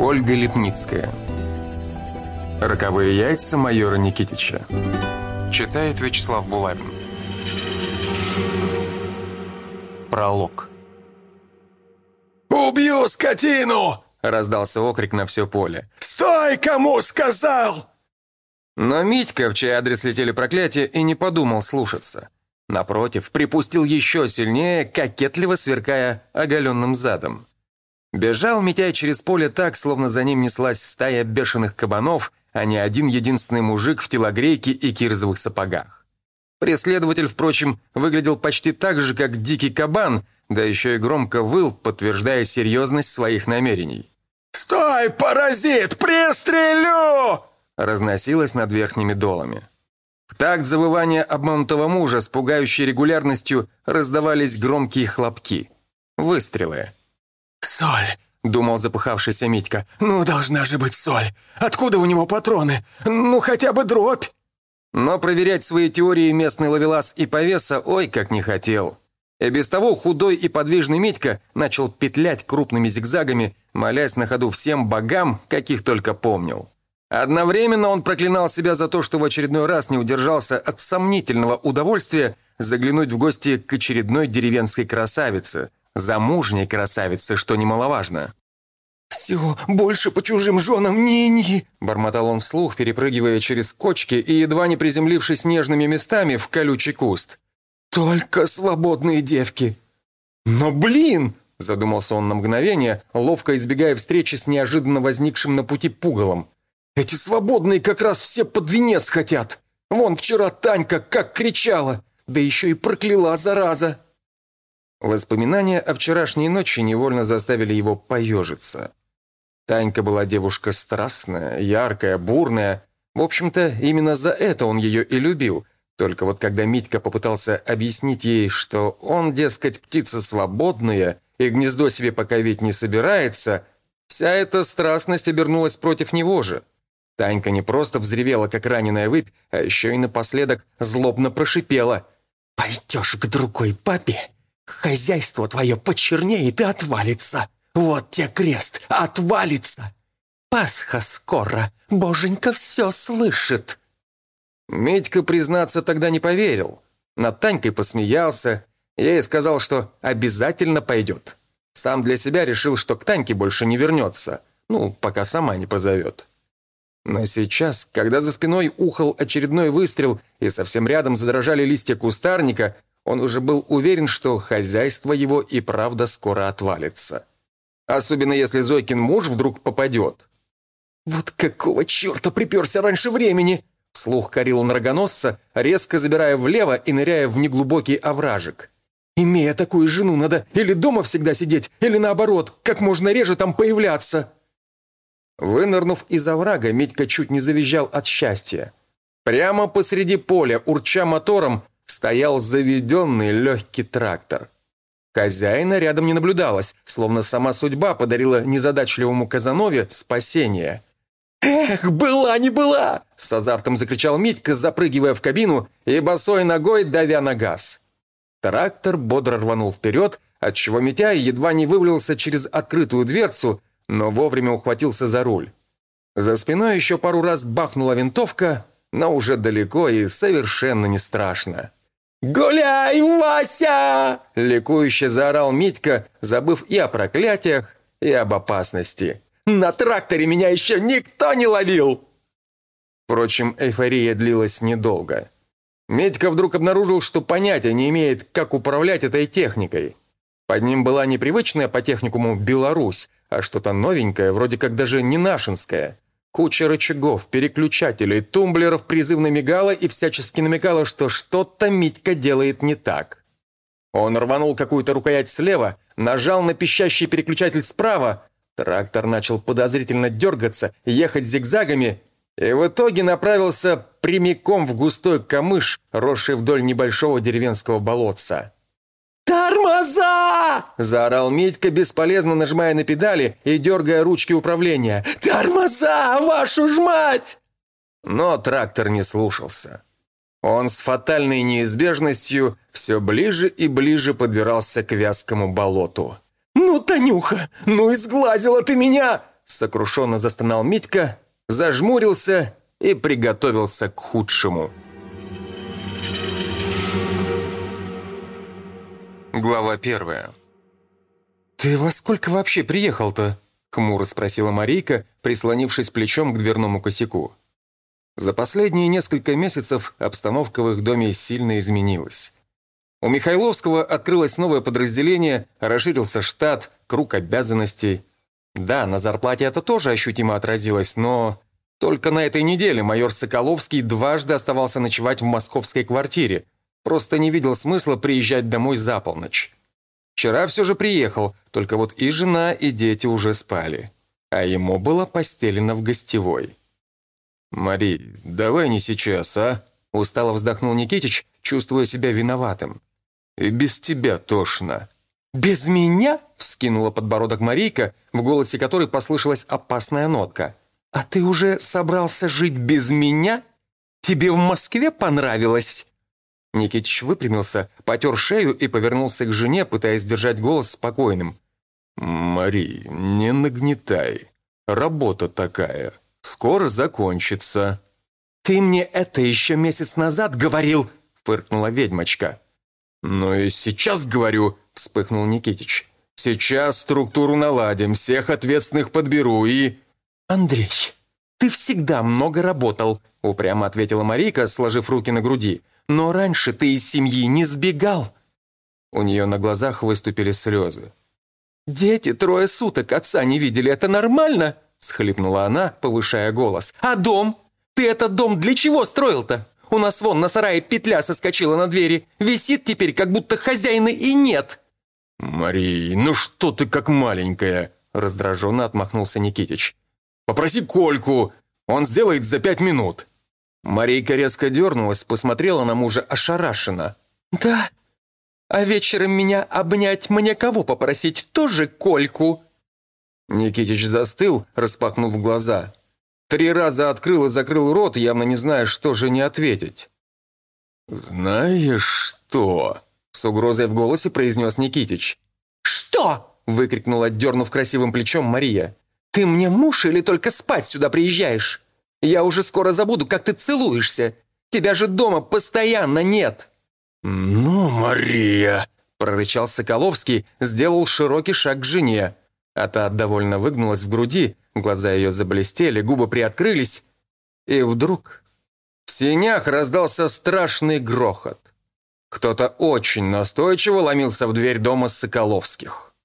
Ольга Лепницкая. Роковые яйца майора Никитича. Читает Вячеслав Булавин. Пролог. «Убью скотину!» – раздался окрик на все поле. «Стой, кому сказал!» Но Митька, в чей адрес летели проклятия, и не подумал слушаться. Напротив, припустил еще сильнее, кокетливо сверкая оголенным задом. Бежал Митяй через поле так, словно за ним неслась стая бешеных кабанов, а не один единственный мужик в телогрейке и кирзовых сапогах. Преследователь, впрочем, выглядел почти так же, как дикий кабан, да еще и громко выл, подтверждая серьезность своих намерений. «Стой, паразит! Пристрелю!» разносилось над верхними долами. В такт завывания обманутого мужа с пугающей регулярностью раздавались громкие хлопки. Выстрелы. «Соль!» — думал запыхавшийся Митька. «Ну, должна же быть соль! Откуда у него патроны? Ну, хотя бы дробь!» Но проверять свои теории местный ловелас и повеса ой как не хотел. И без того худой и подвижный Митька начал петлять крупными зигзагами, молясь на ходу всем богам, каких только помнил. Одновременно он проклинал себя за то, что в очередной раз не удержался от сомнительного удовольствия заглянуть в гости к очередной деревенской красавице, замужней красавице, что немаловажно. «Все, больше по чужим женам не-не!» Бормотал он вслух, перепрыгивая через кочки и едва не приземлившись нежными местами в колючий куст. «Только свободные девки!» «Но блин!» – задумался он на мгновение, ловко избегая встречи с неожиданно возникшим на пути пугалом. Эти свободные как раз все под венец хотят. Вон вчера Танька как кричала, да еще и прокляла, зараза. Воспоминания о вчерашней ночи невольно заставили его поежиться. Танька была девушка страстная, яркая, бурная. В общем-то, именно за это он ее и любил. Только вот когда Митька попытался объяснить ей, что он, дескать, птица свободная и гнездо себе пока ведь не собирается, вся эта страстность обернулась против него же. Танька не просто взревела, как раненая выпь, а еще и напоследок злобно прошипела. «Пойдешь к другой папе, хозяйство твое почернеет и отвалится. Вот тебе крест, отвалится. Пасха скоро, боженька все слышит». Медька, признаться, тогда не поверил. Над Танькой посмеялся. Я ей сказал, что обязательно пойдет. Сам для себя решил, что к Таньке больше не вернется. Ну, пока сама не позовет. Но сейчас, когда за спиной ухал очередной выстрел и совсем рядом задрожали листья кустарника, он уже был уверен, что хозяйство его и правда скоро отвалится. Особенно если Зойкин муж вдруг попадет. «Вот какого черта приперся раньше времени!» Слух корил он рогоносца, резко забирая влево и ныряя в неглубокий овражек. «Имея такую жену, надо или дома всегда сидеть, или наоборот, как можно реже там появляться!» Вынырнув из оврага, Митька чуть не завизжал от счастья. Прямо посреди поля, урча мотором, стоял заведенный легкий трактор. Хозяина рядом не наблюдалось, словно сама судьба подарила незадачливому Казанове спасение. «Эх, была не была!» – с азартом закричал Митька, запрыгивая в кабину и босой ногой давя на газ. Трактор бодро рванул вперед, отчего Митяй едва не вывалился через открытую дверцу, но вовремя ухватился за руль. За спиной еще пару раз бахнула винтовка, но уже далеко и совершенно не страшно. «Гуляй, Вася!» – ликующе заорал Митька, забыв и о проклятиях, и об опасности. «На тракторе меня еще никто не ловил!» Впрочем, эйфория длилась недолго. Медька вдруг обнаружил, что понятия не имеет, как управлять этой техникой. Под ним была непривычная по техникуму Беларусь, а что-то новенькое, вроде как даже не нашинское. Куча рычагов, переключателей, тумблеров призывно мигала и всячески намекала, что что-то Митька делает не так. Он рванул какую-то рукоять слева, нажал на пищащий переключатель справа, трактор начал подозрительно дергаться, ехать зигзагами, и в итоге направился прямиком в густой камыш, росший вдоль небольшого деревенского болотца. «Тормоза!» – заорал Митька, бесполезно нажимая на педали и дергая ручки управления. «Тормоза! Вашу ж мать!» Но трактор не слушался. Он с фатальной неизбежностью все ближе и ближе подбирался к вязкому болоту. «Ну, Танюха, ну изглазила ты меня!» сокрушенно застонал Митька, зажмурился и приготовился к худшему. Глава первая. «Ты во сколько вообще приехал-то?» — хмуро спросила Марийка, прислонившись плечом к дверному косяку. За последние несколько месяцев обстановка в их доме сильно изменилась. У Михайловского открылось новое подразделение, расширился штат, круг обязанностей. Да, на зарплате это тоже ощутимо отразилось, но... Только на этой неделе майор Соколовский дважды оставался ночевать в московской квартире. Просто не видел смысла приезжать домой за полночь. Вчера все же приехал, только вот и жена, и дети уже спали. А ему было постелено в гостевой. «Мари, давай не сейчас, а?» Устало вздохнул Никитич, чувствуя себя виноватым. «И без тебя тошно». «Без меня?» – вскинула подбородок Марийка, в голосе которой послышалась опасная нотка. «А ты уже собрался жить без меня? Тебе в Москве понравилось?» Никитич выпрямился, потер шею и повернулся к жене, пытаясь держать голос спокойным. «Мари, не нагнетай. Работа такая. Скоро закончится». «Ты мне это еще месяц назад говорил!» – фыркнула ведьмочка. «Ну и сейчас говорю», – вспыхнул Никитич. «Сейчас структуру наладим, всех ответственных подберу и...» «Андрей, ты всегда много работал», – упрямо ответила Марика, сложив руки на груди. «Но раньше ты из семьи не сбегал». У нее на глазах выступили слезы. «Дети трое суток отца не видели, это нормально?» – схлипнула она, повышая голос. «А дом? Ты этот дом для чего строил-то? У нас вон на сарае петля соскочила на двери. Висит теперь, как будто хозяина и нет». «Мария, ну что ты как маленькая?» – раздраженно отмахнулся Никитич. «Попроси Кольку, он сделает за пять минут». Марийка резко дернулась, посмотрела на мужа ошарашенно. «Да? А вечером меня обнять мне кого попросить? Тоже Кольку?» Никитич застыл, распахнув глаза. Три раза открыл и закрыл рот, явно не зная, что же не ответить. «Знаешь что?» — с угрозой в голосе произнес Никитич. «Что?» — выкрикнула, дернув красивым плечом Мария. «Ты мне муж или только спать сюда приезжаешь? Я уже скоро забуду, как ты целуешься. Тебя же дома постоянно нет!» «Ну, Мария!» — прорычал Соколовский, сделал широкий шаг к жене. А та довольно выгнулась в груди, глаза ее заблестели, губы приоткрылись. И вдруг в сенях раздался страшный грохот. Кто-то очень настойчиво ломился в дверь дома Соколовских.